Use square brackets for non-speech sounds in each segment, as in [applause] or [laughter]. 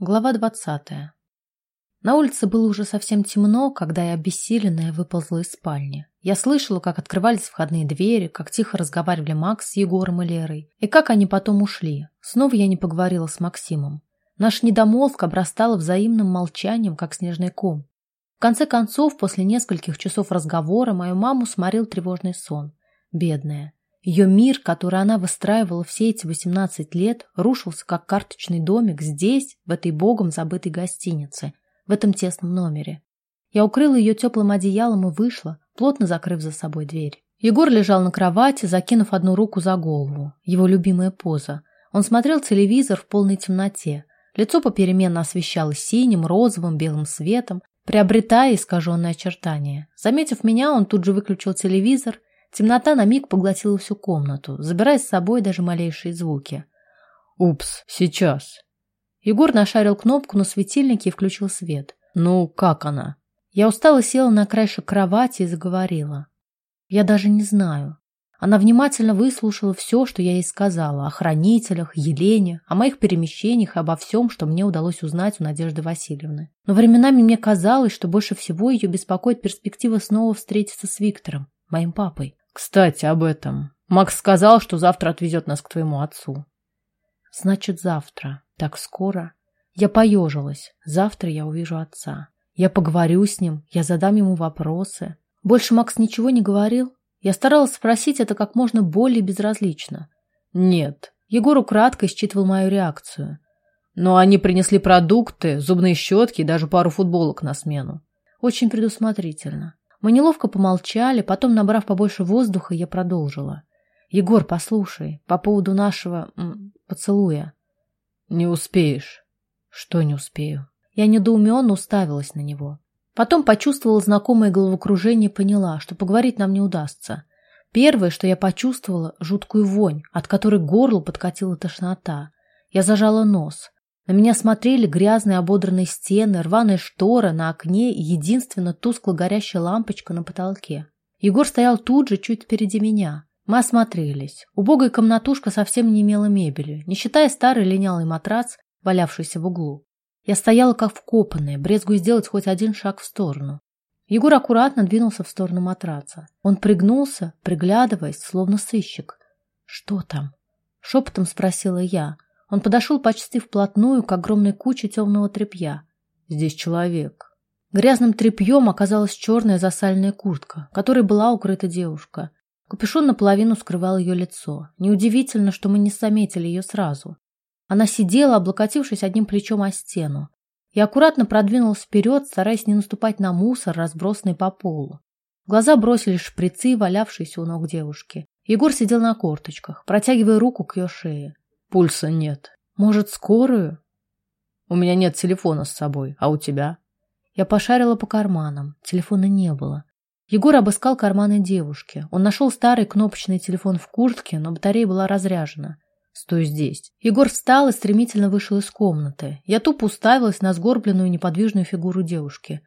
Глава двадцатая. На улице было уже совсем темно, когда я обессиленная выползла из спальни. Я слышала, как открывались входные двери, как тихо разговаривали Макс с Егором и Лерой, и как они потом ушли. Снова я не поговорила с Максимом. Наш недомолвка обрастала взаимным молчанием, как снежный ком. В конце концов, после нескольких часов разговора, мою маму сморил тревожный сон. Бедная. Ее мир, который она выстраивала все эти 18 лет, рушился как карточный домик здесь, в этой богом забытой гостинице, в этом тесном номере. Я укрыла ее теплым одеялом и вышла, плотно закрыв за собой дверь. Егор лежал на кровати, закинув одну руку за голову. Его любимая поза. Он смотрел телевизор в полной темноте. Лицо попеременно освещалось синим, розовым, белым светом, приобретая искаженные очертания. Заметив меня, он тут же выключил телевизор Темнота на миг поглотила всю комнату, забирая с собой даже малейшие звуки. «Упс, сейчас». Егор нашарил кнопку на светильнике и включил свет. «Ну, как она?» Я устало села на краешек кровати и заговорила. «Я даже не знаю». Она внимательно выслушала все, что я ей сказала о хранителях, Елене, о моих перемещениях и обо всем, что мне удалось узнать у Надежды Васильевны. Но временами мне казалось, что больше всего ее беспокоит перспектива снова встретиться с Виктором, моим папой. Кстати, об этом. Макс сказал, что завтра отвезет нас к твоему отцу. Значит, завтра. Так скоро. Я поежилась. Завтра я увижу отца. Я поговорю с ним, я задам ему вопросы. Больше Макс ничего не говорил? Я старалась спросить это как можно более безразлично. Нет. Егор украдкой считывал мою реакцию. Но они принесли продукты, зубные щетки и даже пару футболок на смену. Очень предусмотрительно. Мы неловко помолчали, потом, набрав побольше воздуха, я продолжила. «Егор, послушай, по поводу нашего м, поцелуя». «Не успеешь». «Что не успею?» Я недоуменно уставилась на него. Потом почувствовала знакомое головокружение и поняла, что поговорить нам не удастся. Первое, что я почувствовала, жуткую вонь, от которой горло подкатила тошнота. Я зажала нос. На меня смотрели грязные ободранные стены, рваная штора на окне и единственно тускло горящая лампочка на потолке. Егор стоял тут же, чуть впереди меня. Мы осмотрелись. Убогая комнатушка совсем не имела мебели, не считая старый линялый матрац, валявшийся в углу. Я стояла как вкопанная, брезгуя сделать хоть один шаг в сторону. Егор аккуратно двинулся в сторону матраца. Он пригнулся, приглядываясь, словно сыщик. «Что там?» — шепотом спросила я — он подошел почти вплотную к огромной куче темного тряпья. Здесь человек. Грязным тряпьем оказалась черная засальная куртка, которой была укрыта девушка. Капюшон наполовину скрывал ее лицо. Неудивительно, что мы не заметили ее сразу. Она сидела, облокотившись одним плечом о стену. Я аккуратно продвинулась вперед, стараясь не наступать на мусор, разбросанный по полу. В глаза бросились шприцы, валявшиеся у ног девушки. Егор сидел на корточках, протягивая руку к ее шее. Пульса нет. Может, скорую? У меня нет телефона с собой, а у тебя? Я пошарила по карманам. Телефона не было. Егор обыскал карманы девушки. Он нашел старый кнопочный телефон в куртке, но батарея была разряжена. Стой здесь. Егор встал и стремительно вышел из комнаты. Я тупо уставилась на сгорбленную неподвижную фигуру девушки.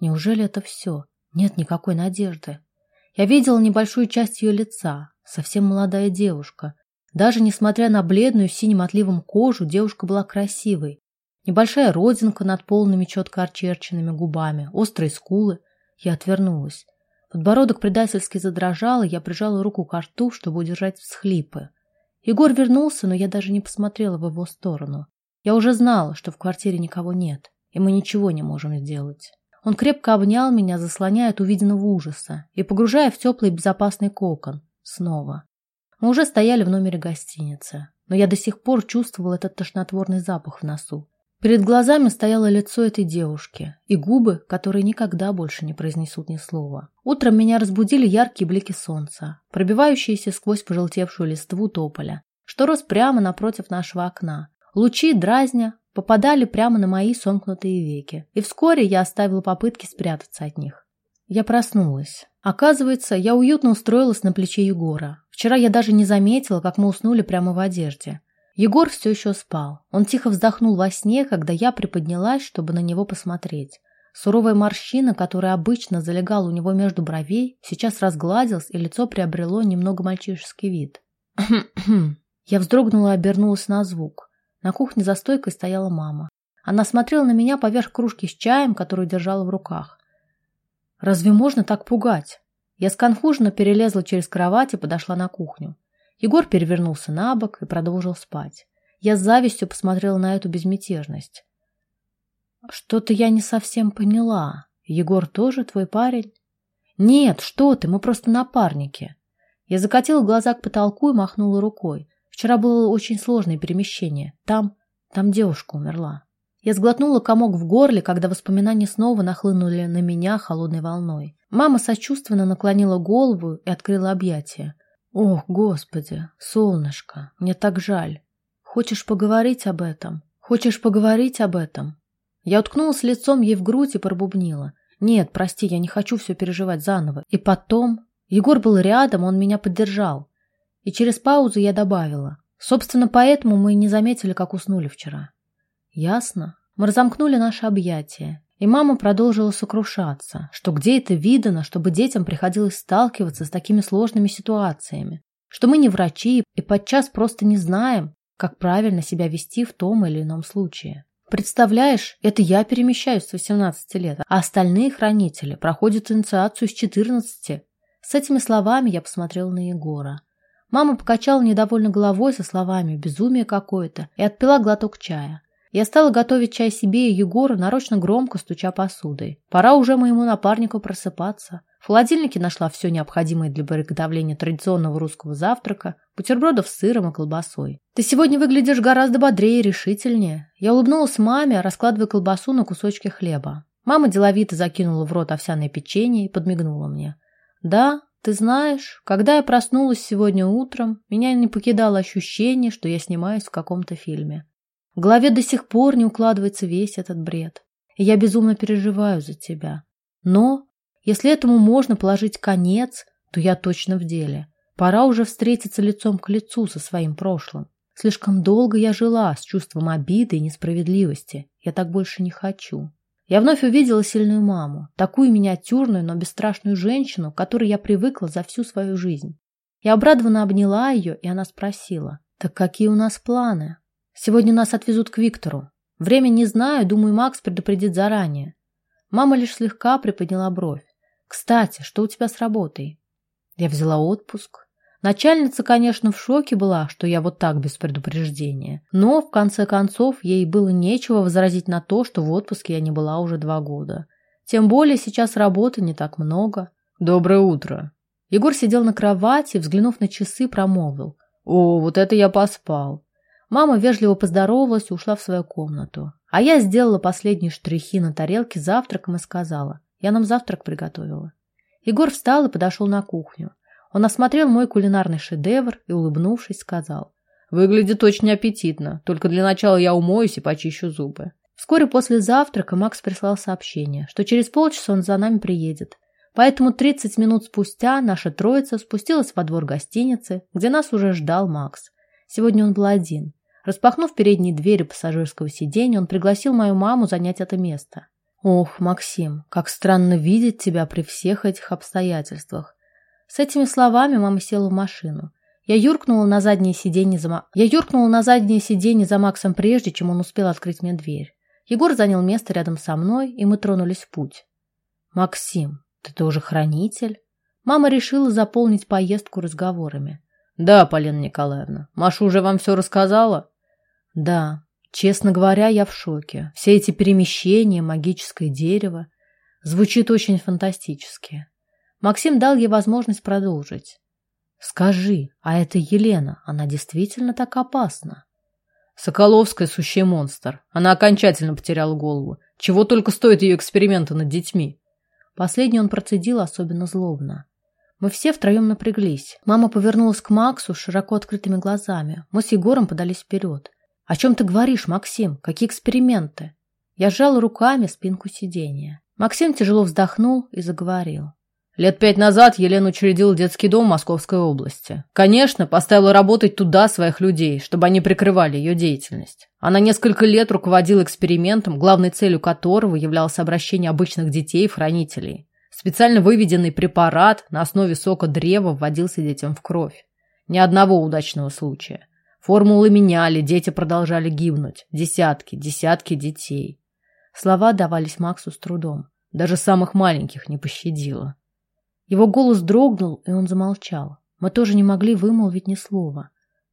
Неужели это все? Нет никакой надежды. Я видела небольшую часть ее лица. Совсем молодая девушка. Даже несмотря на бледную синим отливом кожу, девушка была красивой. Небольшая родинка над полными четко очерченными губами, острые скулы. Я отвернулась. Подбородок предательски задрожал, и я прижала руку к рту, чтобы удержать всхлипы. Егор вернулся, но я даже не посмотрела в его сторону. Я уже знала, что в квартире никого нет, и мы ничего не можем сделать. Он крепко обнял меня, заслоняя от увиденного ужаса и погружая в теплый безопасный кокон. Снова. Мы уже стояли в номере гостиницы, но я до сих пор чувствовал этот тошнотворный запах в носу. Перед глазами стояло лицо этой девушки и губы, которые никогда больше не произнесут ни слова. Утром меня разбудили яркие блики солнца, пробивающиеся сквозь пожелтевшую листву тополя, что рос прямо напротив нашего окна. Лучи, дразня, попадали прямо на мои сомкнутые веки, и вскоре я оставила попытки спрятаться от них. Я проснулась. Оказывается, я уютно устроилась на плече Егора. Вчера я даже не заметила, как мы уснули прямо в одежде. Егор все еще спал. Он тихо вздохнул во сне, когда я приподнялась, чтобы на него посмотреть. Суровая морщина, которая обычно залегала у него между бровей, сейчас разгладилась, и лицо приобрело немного мальчишеский вид. [clears throat] Я вздрогнула и обернулась на звук. На кухне за стойкой стояла мама. Она смотрела на меня поверх кружки с чаем, которую держала в руках. «Разве можно так пугать?» Я сконфуженно перелезла через кровать и подошла на кухню. Егор перевернулся на бок и продолжил спать. Я с завистью посмотрела на эту безмятежность. «Что-то я не совсем поняла. Егор тоже твой парень?» «Нет, что ты, мы просто напарники». Я закатила глаза к потолку и махнула рукой. Вчера было очень сложное перемещение. Там, там девушка умерла. Я сглотнула комок в горле, когда воспоминания снова нахлынули на меня холодной волной. Мама сочувственно наклонила голову и открыла объятия. «Ох, Господи, солнышко, мне так жаль. Хочешь поговорить об этом? Хочешь поговорить об этом?» Я уткнулась лицом ей в грудь и пробубнила. «Нет, прости, я не хочу все переживать заново». И потом... Егор был рядом, он меня поддержал. И через паузу я добавила. Собственно, поэтому мы и не заметили, как уснули вчера. Ясно. Мы разомкнули наши объятия. И мама продолжила сокрушаться, что где это видано, чтобы детям приходилось сталкиваться с такими сложными ситуациями, что мы не врачи и подчас просто не знаем, как правильно себя вести в том или ином случае. Представляешь, это я перемещаюсь с 18 лет, а остальные хранители проходят инициацию с 14. С этими словами я посмотрела на Егора. Мама покачала недовольно головой со словами «безумие какое-то» и отпила глоток чая. Я стала готовить чай себе и Егору, нарочно громко стуча посудой. Пора уже моему напарнику просыпаться. В холодильнике нашла все необходимое для приготовления традиционного русского завтрака, бутербродов с сыром и колбасой. «Ты сегодня выглядишь гораздо бодрее и решительнее». Я улыбнулась маме, раскладывая колбасу на кусочки хлеба. Мама деловито закинула в рот овсяное печенье и подмигнула мне. «Да, ты знаешь, когда я проснулась сегодня утром, меня не покидало ощущение, что я снимаюсь в каком-то фильме. В голове до сих пор не укладывается весь этот бред. И я безумно переживаю за тебя. Но, если этому можно положить конец, то я точно в деле. Пора уже встретиться лицом к лицу со своим прошлым. Слишком долго я жила с чувством обиды и несправедливости. Я так больше не хочу. Я вновь увидела сильную маму, такую миниатюрную, но бесстрашную женщину, к которой я привыкла за всю свою жизнь. Я обрадованно обняла ее, и она спросила, «Так какие у нас планы?» Сегодня нас отвезут к Виктору. Время не знаю, думаю, Макс предупредит заранее. Мама лишь слегка приподняла бровь. Кстати, что у тебя с работой? Я взяла отпуск. Начальница, конечно, в шоке была, что я вот так без предупреждения. Но, в конце концов, ей было нечего возразить на то, что в отпуске я не была уже два года. Тем более сейчас работы не так много. Доброе утро. Егор сидел на кровати, взглянув на часы, промолвил. О, вот это я поспал. Мама вежливо поздоровалась и ушла в свою комнату. А я сделала последние штрихи на тарелке завтраком и сказала. Я нам завтрак приготовила. Егор встал и подошел на кухню. Он осмотрел мой кулинарный шедевр и, улыбнувшись, сказал. «Выглядит очень аппетитно. Только для начала я умоюсь и почищу зубы». Вскоре после завтрака Макс прислал сообщение, что через полчаса он за нами приедет. Поэтому 30 минут спустя наша троица спустилась во двор гостиницы, где нас уже ждал Макс. Сегодня он был один. Распахнув передние двери пассажирского сиденья, он пригласил мою маму занять это место. «Ох, Максим, как странно видеть тебя при всех этих обстоятельствах». С этими словами мама села в машину. Я юркнула на заднее сиденье за, Я юркнула на заднее сиденье за Максом прежде, чем он успел открыть мне дверь. Егор занял место рядом со мной, и мы тронулись в путь. «Максим, ты тоже хранитель?» Мама решила заполнить поездку разговорами. «Да, Полина Николаевна, Маша уже вам все рассказала?» Да, честно говоря, я в шоке. Все эти перемещения, магическое дерево. Звучит очень фантастически. Максим дал ей возможность продолжить. Скажи, а эта Елена, она действительно так опасна? Соколовская сущий монстр. Она окончательно потеряла голову. Чего только стоят ее эксперименты над детьми. Последний он процедил особенно злобно. Мы все втроем напряглись. Мама повернулась к Максу с широко открытыми глазами. Мы с Егором подались вперед. «О чем ты говоришь, Максим? Какие эксперименты?» Я сжал руками спинку сиденья. Максим тяжело вздохнул и заговорил. Лет пять назад Елена учредила детский дом Московской области. Конечно, поставила работать туда своих людей, чтобы они прикрывали ее деятельность. Она несколько лет руководила экспериментом, главной целью которого являлось обращение обычных детей в хранителей. Специально выведенный препарат на основе сока древа вводился детям в кровь. Ни одного удачного случая. Формулы меняли, дети продолжали гибнуть. Десятки, десятки детей. Слова давались Максу с трудом. Даже самых маленьких не пощадила. Его голос дрогнул, и он замолчал. Мы тоже не могли вымолвить ни слова.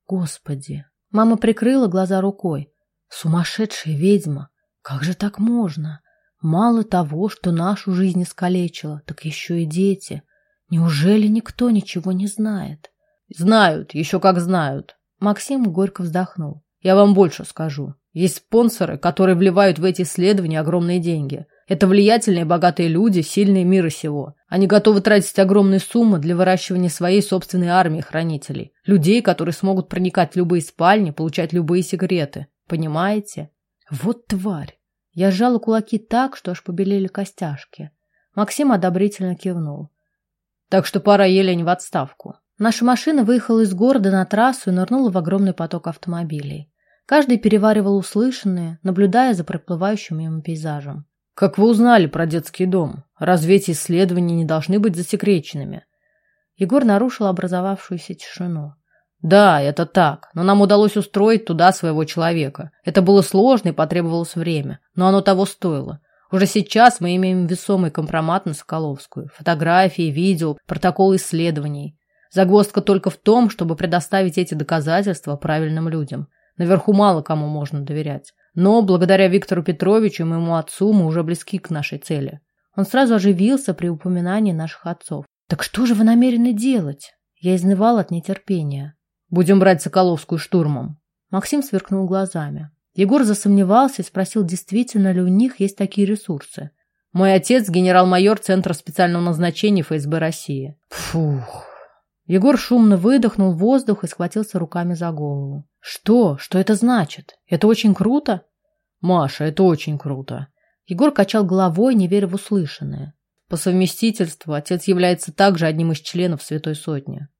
Господи! Мама прикрыла глаза рукой. Сумасшедшая ведьма! Как же так можно? Мало того, что нашу жизнь искалечила, так еще и дети. Неужели никто ничего не знает? Знают, еще как знают. Максим горько вздохнул. Я вам больше скажу. Есть спонсоры, которые вливают в эти исследования огромные деньги. Это влиятельные богатые люди, сильные мира сего. Они готовы тратить огромные суммы для выращивания своей собственной армии хранителей. Людей, которые смогут проникать в любые спальни, получать любые секреты. Понимаете? Вот тварь. Я сжала кулаки так, что аж побелели костяшки. Максим одобрительно кивнул. Так что пора Елене в отставку. Наша машина выехала из города на трассу и нырнула в огромный поток автомобилей. Каждый переваривал услышанное, наблюдая за проплывающим мимо пейзажем. «Как вы узнали про детский дом? Разве эти исследования не должны быть засекреченными?» Егор нарушил образовавшуюся тишину. «Да, это так, но нам удалось устроить туда своего человека. Это было сложно и потребовалось время, но оно того стоило. Уже сейчас мы имеем весомый компромат на Соколовскую. Фотографии, видео, протоколы исследований. Загвоздка только в том, чтобы предоставить эти доказательства правильным людям. Наверху мало кому можно доверять. Но благодаря Виктору Петровичу и моему отцу мы уже близки к нашей цели. Он сразу оживился при упоминании наших отцов. «Так что же вы намерены делать?» Я изнывал от нетерпения. «Будем брать Соколовскую штурмом». Максим сверкнул глазами. Егор засомневался и спросил, действительно ли у них есть такие ресурсы. «Мой отец – генерал-майор Центра специального назначения ФСБ России». «Фух». Егор шумно выдохнул воздух и схватился руками за голову. Что? Что это значит? Это очень круто? Маша, это очень круто. Егор качал головой, не веря в услышанное. По совместительству отец является также одним из членов Святой Сотни.